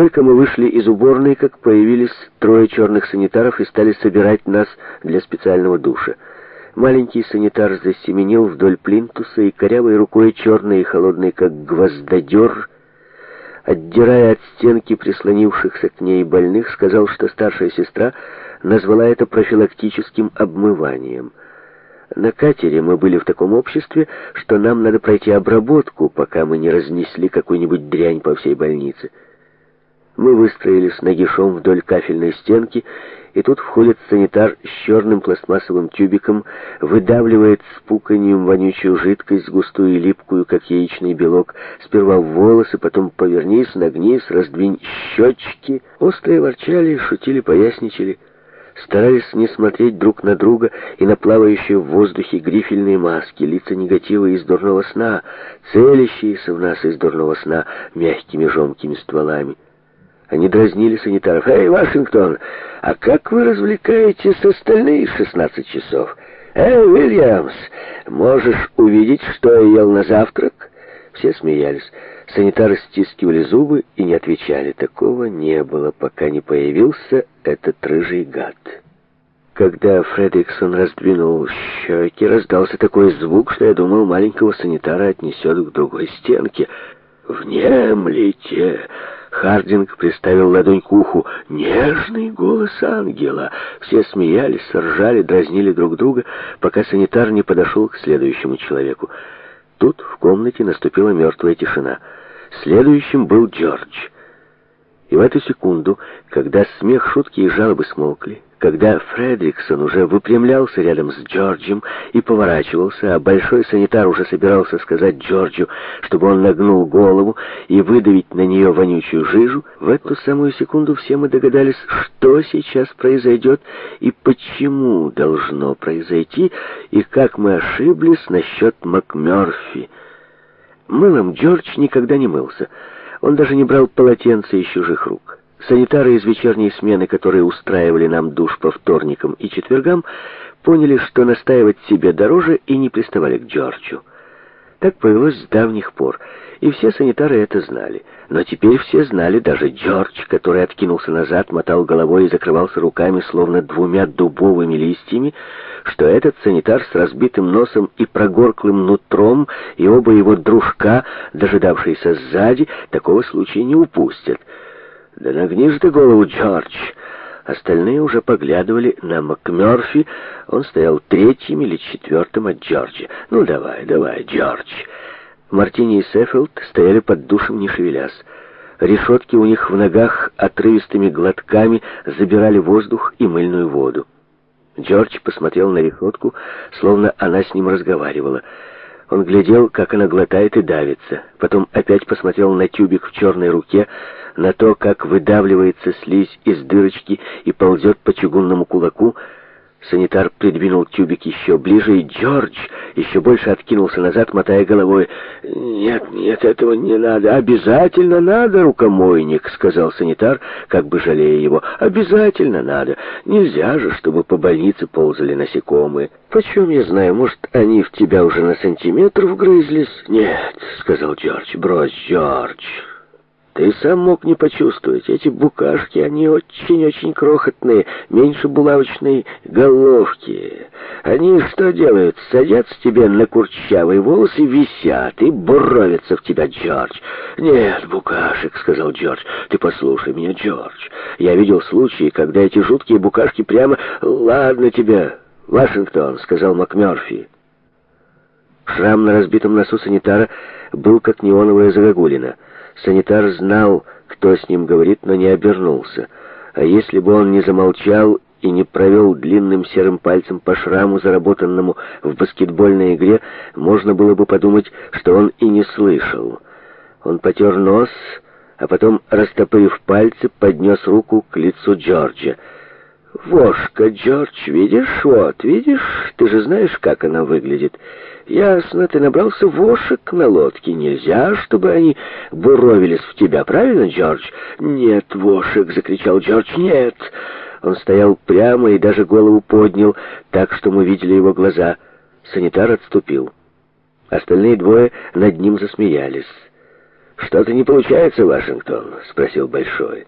Только мы вышли из уборной, как появились трое черных санитаров и стали собирать нас для специального душа. Маленький санитар засеменил вдоль плинтуса и корявой рукой, черной и холодной, как гвоздодер, отдирая от стенки прислонившихся к ней больных, сказал, что старшая сестра назвала это профилактическим обмыванием. На катере мы были в таком обществе, что нам надо пройти обработку, пока мы не разнесли какую-нибудь дрянь по всей больнице. Мы выстроились нагишом вдоль кафельной стенки, и тут входит санитар с черным пластмассовым тюбиком, выдавливает с пуканьем вонючую жидкость, густую и липкую, как яичный белок, сперва в волосы, потом повернись, нагнись, раздвинь щечки. Острые ворчали, шутили, поясничали, старались не смотреть друг на друга и на плавающие в воздухе грифельные маски, лица негатива из дурного сна, целящиеся в нас из дурного сна мягкими жомкими стволами. Они дразнили санитаров. «Эй, Вашингтон, а как вы развлекаетесь остальные 16 часов?» «Эй, Уильямс, можешь увидеть, что я ел на завтрак?» Все смеялись. Санитары стискивали зубы и не отвечали. Такого не было, пока не появился этот рыжий гад. Когда Фредриксон раздвинул щеки, раздался такой звук, что я думал, маленького санитара отнесет к другой стенке. «Внемлите!» Хардинг приставил ладонь к уху. Нежный голос ангела. Все смеялись, ржали, дразнили друг друга, пока санитар не подошел к следующему человеку. Тут в комнате наступила мертвая тишина. Следующим был Джордж. И в эту секунду, когда смех, шутки и жалобы смолкли, когда Фредриксон уже выпрямлялся рядом с Джорджем и поворачивался, а большой санитар уже собирался сказать Джорджу, чтобы он нагнул голову и выдавить на нее вонючую жижу, в эту самую секунду все мы догадались, что сейчас произойдет и почему должно произойти, и как мы ошиблись насчет Макмёрфи. Мылом Джордж никогда не мылся. Он даже не брал полотенца из чужих рук. Санитары из вечерней смены, которые устраивали нам душ по вторникам и четвергам, поняли, что настаивать себе дороже, и не приставали к Джорджу. Так повелось с давних пор, и все санитары это знали. Но теперь все знали, даже Джордж, который откинулся назад, мотал головой и закрывался руками, словно двумя дубовыми листьями, что этот санитар с разбитым носом и прогорклым нутром и оба его дружка, дожидавшиеся сзади, такого случая не упустят. «Да нагни ты голову, Джордж!» Остальные уже поглядывали на МакМёрфи. Он стоял третьим или четвертым от Джорджа. «Ну, давай, давай, Джордж!» Мартини и Сеффилд стояли под душем, не шевелясь. Решетки у них в ногах отрывистыми глотками забирали воздух и мыльную воду. Джордж посмотрел на решетку, словно она с ним разговаривала. Он глядел, как она глотает и давится. Потом опять посмотрел на тюбик в черной руке, на то, как выдавливается слизь из дырочки и ползет по чугунному кулаку, Санитар придвинул тюбик еще ближе, и Джордж еще больше откинулся назад, мотая головой. «Нет, нет, этого не надо. Обязательно надо, рукомойник», — сказал санитар, как бы жалея его. «Обязательно надо. Нельзя же, чтобы по больнице ползали насекомые. Почем я знаю, может, они в тебя уже на сантиметр вгрызлись?» «Нет», — сказал Джордж, — «брось, Джордж, ты сам мог не почувствовать. Эти букашки, они очень-очень крохотные, меньше булавочной головки. Они что делают? Садятся тебе на курчавые волосы висят, и буровятся в тебя, Джордж. «Нет, букашек», — сказал Джордж. «Ты послушай меня, Джордж. Я видел случаи, когда эти жуткие букашки прямо... Ладно тебе, Вашингтон», — сказал МакМёрфи. Шрам на разбитом носу санитара был как неоновая загогулина — Санитар знал, кто с ним говорит, но не обернулся. А если бы он не замолчал и не провел длинным серым пальцем по шраму, заработанному в баскетбольной игре, можно было бы подумать, что он и не слышал. Он потер нос, а потом, растопырив пальцы, поднес руку к лицу Джорджа. «Вошка, Джордж, видишь? Вот, видишь? Ты же знаешь, как она выглядит. Ясно, ты набрался вошек на лодке. Нельзя, чтобы они буровились в тебя, правильно, Джордж?» «Нет, вошек!» — закричал Джордж. «Нет!» Он стоял прямо и даже голову поднял, так что мы видели его глаза. Санитар отступил. Остальные двое над ним засмеялись. «Что-то не получается, Вашингтон?» — спросил Большой.